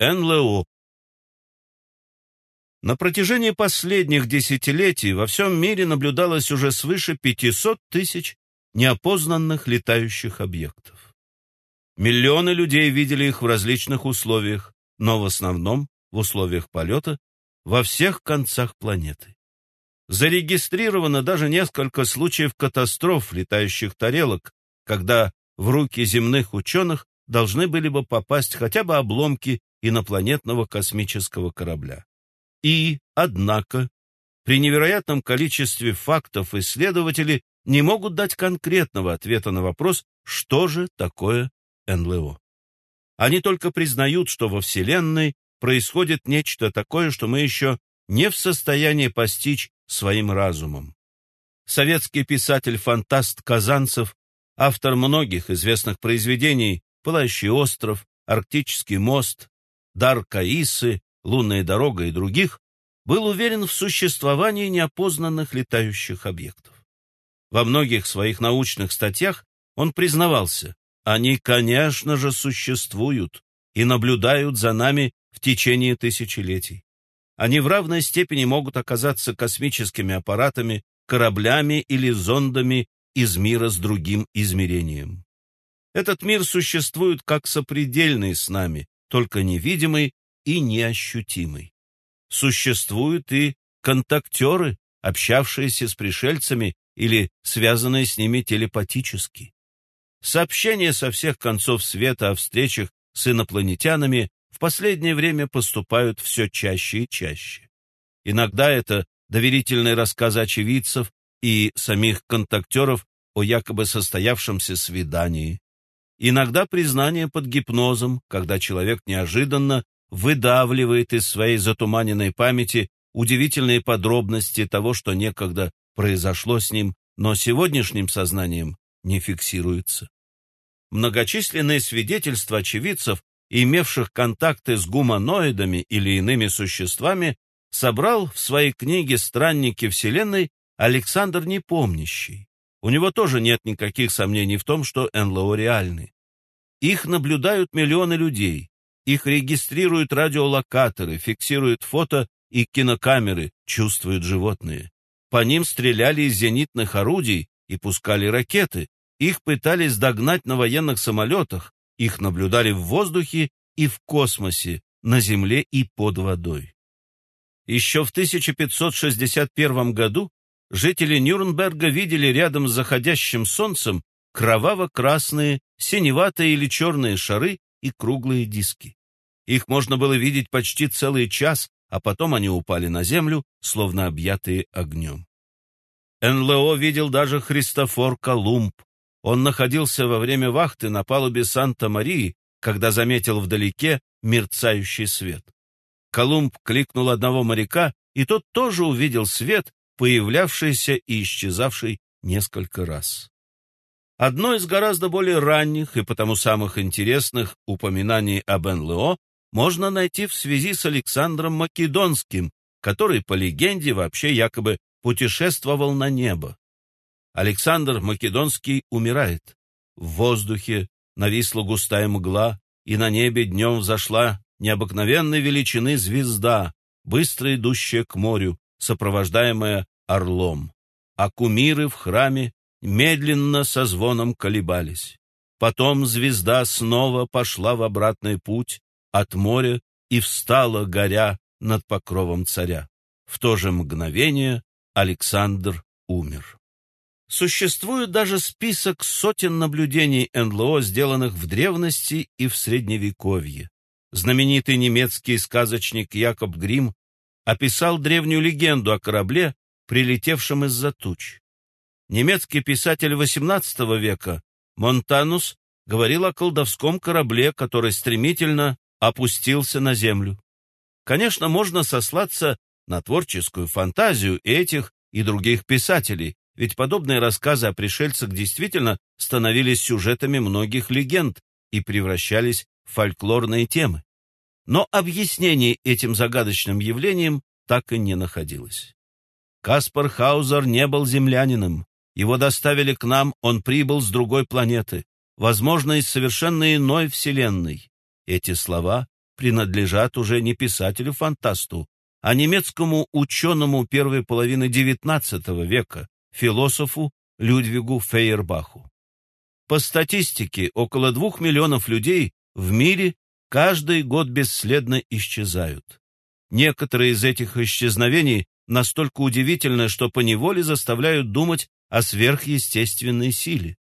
НЛО. На протяжении последних десятилетий во всем мире наблюдалось уже свыше 500 тысяч неопознанных летающих объектов. Миллионы людей видели их в различных условиях, но в основном в условиях полета во всех концах планеты. Зарегистрировано даже несколько случаев катастроф летающих тарелок, когда в руки земных ученых должны были бы попасть хотя бы обломки инопланетного космического корабля. И, однако, при невероятном количестве фактов исследователи не могут дать конкретного ответа на вопрос, что же такое НЛО. Они только признают, что во Вселенной происходит нечто такое, что мы еще не в состоянии постичь своим разумом. Советский писатель-фантаст Казанцев, автор многих известных произведений «Пылающий остров», «Арктический мост», «Дар Каисы», «Лунная дорога» и других, был уверен в существовании неопознанных летающих объектов. Во многих своих научных статьях он признавался, они, конечно же, существуют и наблюдают за нами в течение тысячелетий. Они в равной степени могут оказаться космическими аппаратами, кораблями или зондами из мира с другим измерением. Этот мир существует как сопредельный с нами, только невидимый и неощутимый. Существуют и контактеры, общавшиеся с пришельцами или связанные с ними телепатически. Сообщения со всех концов света о встречах с инопланетянами в последнее время поступают все чаще и чаще. Иногда это доверительные рассказы очевидцев и самих контактеров о якобы состоявшемся свидании. Иногда признание под гипнозом, когда человек неожиданно выдавливает из своей затуманенной памяти удивительные подробности того, что некогда произошло с ним, но сегодняшним сознанием не фиксируется. Многочисленные свидетельства очевидцев, имевших контакты с гуманоидами или иными существами, собрал в своей книге «Странники Вселенной» Александр Непомнящий. У него тоже нет никаких сомнений в том, что НЛО реальны. Их наблюдают миллионы людей, их регистрируют радиолокаторы, фиксируют фото и кинокамеры, чувствуют животные. По ним стреляли из зенитных орудий и пускали ракеты. Их пытались догнать на военных самолетах, их наблюдали в воздухе и в космосе, на Земле и под водой. Еще в 1561 году жители Нюрнберга видели рядом с заходящим солнцем кроваво-красные, синеватые или черные шары и круглые диски. Их можно было видеть почти целый час, а потом они упали на землю, словно объятые огнем. НЛО видел даже Христофор Колумб. Он находился во время вахты на палубе Санта-Марии, когда заметил вдалеке мерцающий свет. Колумб кликнул одного моряка, и тот тоже увидел свет, появлявшийся и исчезавший несколько раз. Одно из гораздо более ранних и потому самых интересных упоминаний об НЛО можно найти в связи с Александром Македонским, который, по легенде, вообще якобы путешествовал на небо. Александр Македонский умирает. В воздухе нависла густая мгла, и на небе днем взошла необыкновенной величины звезда, быстро идущая к морю, сопровождаемая орлом. А кумиры в храме медленно со звоном колебались. Потом звезда снова пошла в обратный путь от моря и встала, горя над покровом царя. В то же мгновение Александр умер. Существует даже список сотен наблюдений НЛО, сделанных в древности и в Средневековье. Знаменитый немецкий сказочник Якоб Грим описал древнюю легенду о корабле, прилетевшем из-за туч. Немецкий писатель XVIII века Монтанус говорил о колдовском корабле, который стремительно опустился на землю. Конечно, можно сослаться на творческую фантазию этих и других писателей, ведь подобные рассказы о пришельцах действительно становились сюжетами многих легенд и превращались в фольклорные темы. Но объяснений этим загадочным явлениям так и не находилось. Каспар Хаузер не был землянином, его доставили к нам, он прибыл с другой планеты, возможно, из совершенно иной вселенной. Эти слова принадлежат уже не писателю-фантасту, а немецкому ученому первой половины XIX века, философу Людвигу Фейербаху. По статистике, около двух миллионов людей в мире каждый год бесследно исчезают. Некоторые из этих исчезновений настолько удивительны, что поневоле заставляют думать о сверхъестественной силе.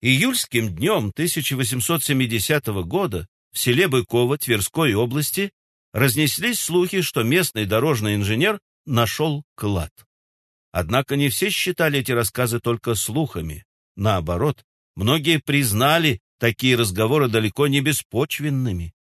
Июльским днем 1870 года в селе Быково Тверской области разнеслись слухи, что местный дорожный инженер нашел клад. Однако не все считали эти рассказы только слухами. Наоборот, многие признали такие разговоры далеко не беспочвенными.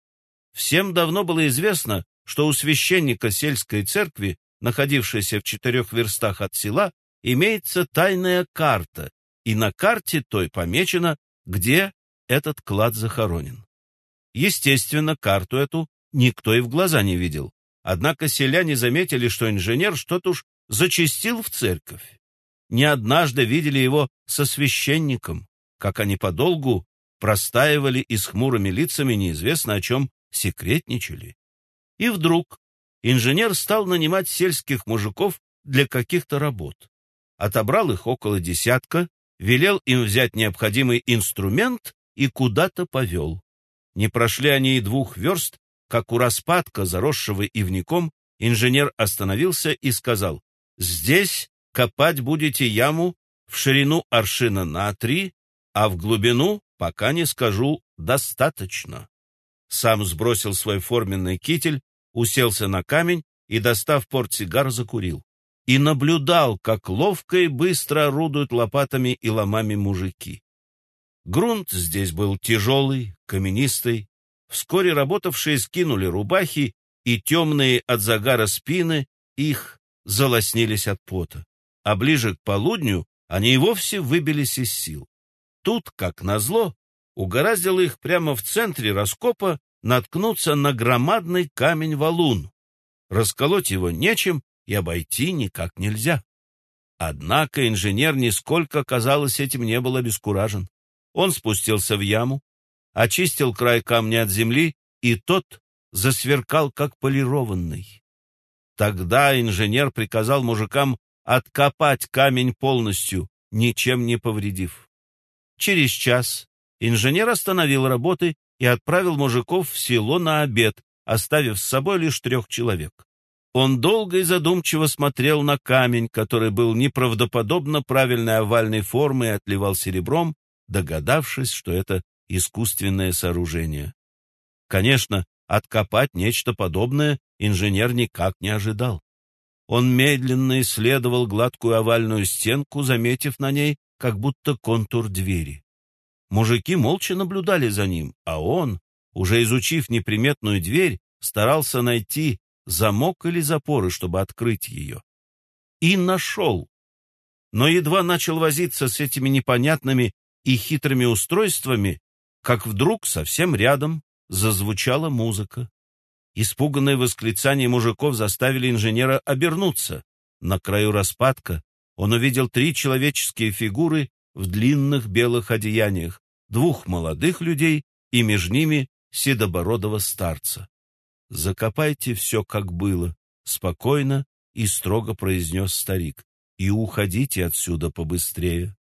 Всем давно было известно, что у священника сельской церкви, находившейся в четырех верстах от села, имеется тайная карта, и на карте той помечено, где этот клад захоронен. Естественно, карту эту никто и в глаза не видел. Однако селяне заметили, что инженер что-то уж зачастил в церковь. Не однажды видели его со священником, как они подолгу простаивали и с хмурыми лицами неизвестно о чем секретничали. И вдруг инженер стал нанимать сельских мужиков для каких-то работ. Отобрал их около десятка, велел им взять необходимый инструмент и куда-то повел. Не прошли они и двух верст, как у распадка, заросшего ивником, инженер остановился и сказал, «Здесь копать будете яму в ширину аршина на три, а в глубину, пока не скажу, достаточно». Сам сбросил свой форменный китель, уселся на камень и, достав портсигар, закурил. И наблюдал, как ловко и быстро орудуют лопатами и ломами мужики. Грунт здесь был тяжелый, каменистый. Вскоре работавшие скинули рубахи, и темные от загара спины их залоснились от пота. А ближе к полудню они и вовсе выбились из сил. Тут, как назло, угораздило их прямо в центре раскопа наткнуться на громадный камень-валун. Расколоть его нечем и обойти никак нельзя. Однако инженер нисколько, казалось, этим не был обескуражен. Он спустился в яму, очистил край камня от земли, и тот засверкал, как полированный. Тогда инженер приказал мужикам откопать камень полностью, ничем не повредив. Через час инженер остановил работы и отправил мужиков в село на обед, оставив с собой лишь трех человек. Он долго и задумчиво смотрел на камень, который был неправдоподобно правильной овальной формы и отливал серебром, догадавшись, что это искусственное сооружение. Конечно, откопать нечто подобное инженер никак не ожидал. Он медленно исследовал гладкую овальную стенку, заметив на ней как будто контур двери. Мужики молча наблюдали за ним, а он, уже изучив неприметную дверь, старался найти замок или запоры, чтобы открыть ее. И нашел. Но едва начал возиться с этими непонятными и хитрыми устройствами, как вдруг совсем рядом зазвучала музыка. Испуганные восклицания мужиков заставили инженера обернуться. На краю распадка он увидел три человеческие фигуры в длинных белых одеяниях, двух молодых людей и между ними седобородого старца. «Закопайте все, как было», — спокойно и строго произнес старик, «и уходите отсюда побыстрее».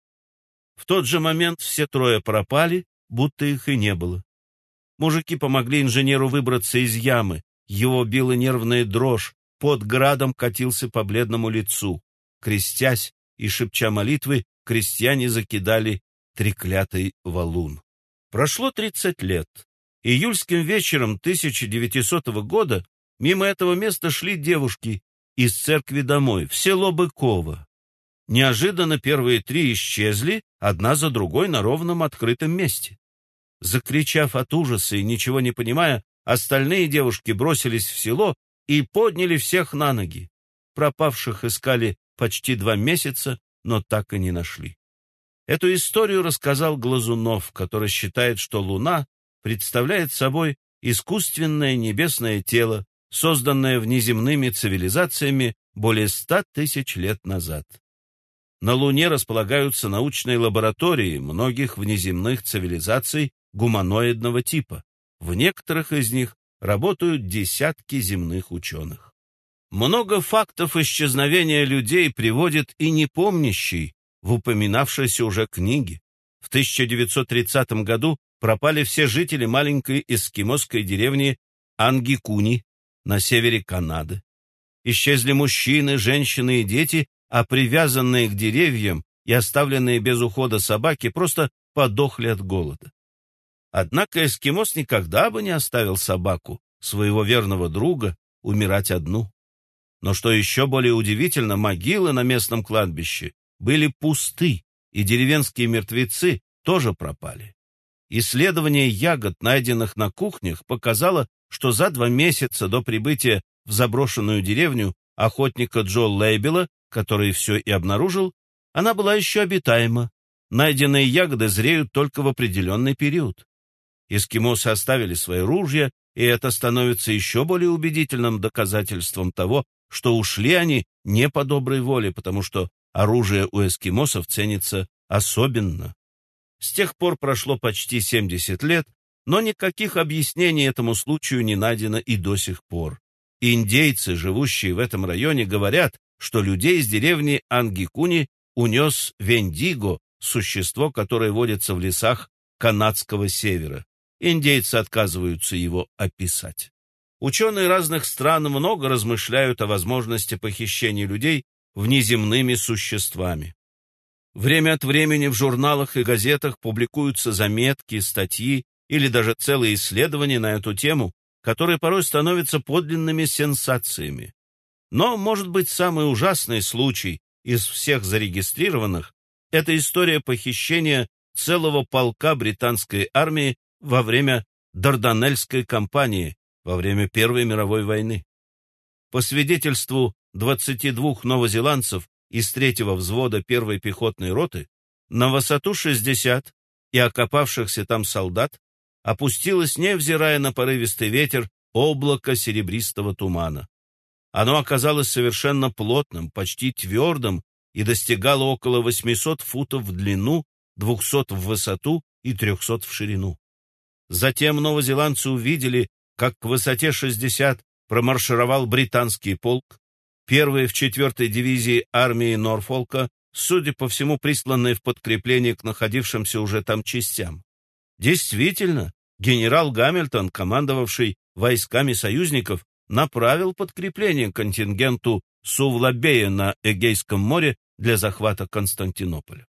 В тот же момент все трое пропали, будто их и не было. Мужики помогли инженеру выбраться из ямы. Его била нервная дрожь, под градом катился по бледному лицу. Крестясь и шепча молитвы, крестьяне закидали треклятый валун. Прошло 30 лет. Июльским вечером 1900 года мимо этого места шли девушки из церкви домой, в село Быково. Неожиданно первые три исчезли, одна за другой на ровном открытом месте. Закричав от ужаса и ничего не понимая, остальные девушки бросились в село и подняли всех на ноги. Пропавших искали почти два месяца, но так и не нашли. Эту историю рассказал Глазунов, который считает, что Луна представляет собой искусственное небесное тело, созданное внеземными цивилизациями более ста тысяч лет назад. На Луне располагаются научные лаборатории многих внеземных цивилизаций гуманоидного типа. В некоторых из них работают десятки земных ученых. Много фактов исчезновения людей приводит и непомнящий в упоминавшейся уже книге. В 1930 году пропали все жители маленькой эскимосской деревни Ангикуни на севере Канады. Исчезли мужчины, женщины и дети, а привязанные к деревьям и оставленные без ухода собаки просто подохли от голода. Однако эскимос никогда бы не оставил собаку, своего верного друга, умирать одну. Но что еще более удивительно, могилы на местном кладбище были пусты, и деревенские мертвецы тоже пропали. Исследование ягод, найденных на кухнях, показало, что за два месяца до прибытия в заброшенную деревню охотника Джо Лейбела, который все и обнаружил, она была еще обитаема. Найденные ягоды зреют только в определенный период. Эскимосы оставили свои ружья, и это становится еще более убедительным доказательством того, что ушли они не по доброй воле, потому что оружие у эскимосов ценится особенно. С тех пор прошло почти 70 лет, но никаких объяснений этому случаю не найдено и до сих пор. Индейцы, живущие в этом районе, говорят, что людей из деревни Ангикуни унес Вендиго, существо, которое водится в лесах канадского севера. Индейцы отказываются его описать. Ученые разных стран много размышляют о возможности похищения людей внеземными существами. Время от времени в журналах и газетах публикуются заметки, статьи или даже целые исследования на эту тему, которые порой становятся подлинными сенсациями. Но, может быть, самый ужасный случай из всех зарегистрированных – это история похищения целого полка британской армии во время Дарданельской кампании, во время Первой мировой войны. По свидетельству 22 новозеландцев из третьего взвода первой пехотной роты, на высоту 60 и окопавшихся там солдат опустилось, невзирая на порывистый ветер, облако серебристого тумана. Оно оказалось совершенно плотным, почти твердым и достигало около 800 футов в длину, 200 в высоту и 300 в ширину. Затем новозеландцы увидели, как к высоте 60 промаршировал британский полк, первый в четвертой дивизии армии Норфолка, судя по всему, присланный в подкрепление к находившимся уже там частям. Действительно, генерал Гамильтон, командовавший войсками союзников, направил подкрепление контингенту Сувлабея на Эгейском море для захвата Константинополя.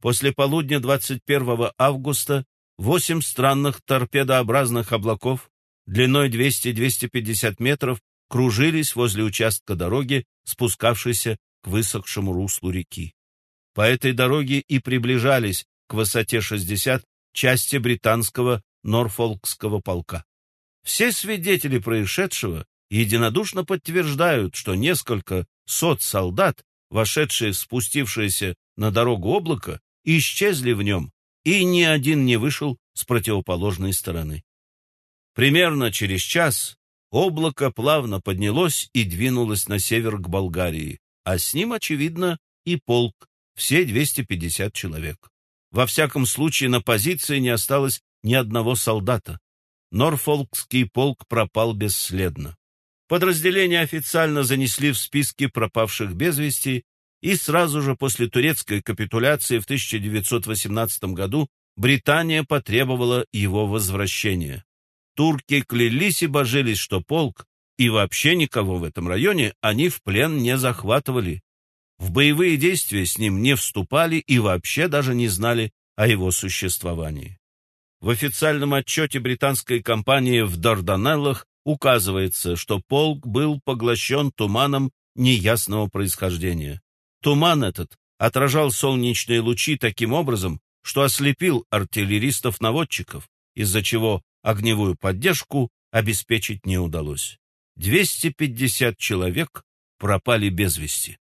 После полудня 21 августа восемь странных торпедообразных облаков длиной 200-250 метров кружились возле участка дороги, спускавшейся к высохшему руслу реки. По этой дороге и приближались к высоте 60 части британского Норфолкского полка. Все свидетели происшедшего единодушно подтверждают, что несколько сот солдат, вошедшие в спустившееся на дорогу облако, исчезли в нем, и ни один не вышел с противоположной стороны. Примерно через час облако плавно поднялось и двинулось на север к Болгарии, а с ним, очевидно, и полк, все 250 человек. Во всяком случае, на позиции не осталось ни одного солдата. Норфолкский полк пропал бесследно. Подразделение официально занесли в списки пропавших без вести, и сразу же после турецкой капитуляции в 1918 году Британия потребовала его возвращения. Турки клялись и божились, что полк и вообще никого в этом районе они в плен не захватывали, в боевые действия с ним не вступали и вообще даже не знали о его существовании. В официальном отчете британской компании в Дарданеллах указывается, что полк был поглощен туманом неясного происхождения. Туман этот отражал солнечные лучи таким образом, что ослепил артиллеристов-наводчиков, из-за чего огневую поддержку обеспечить не удалось. 250 человек пропали без вести.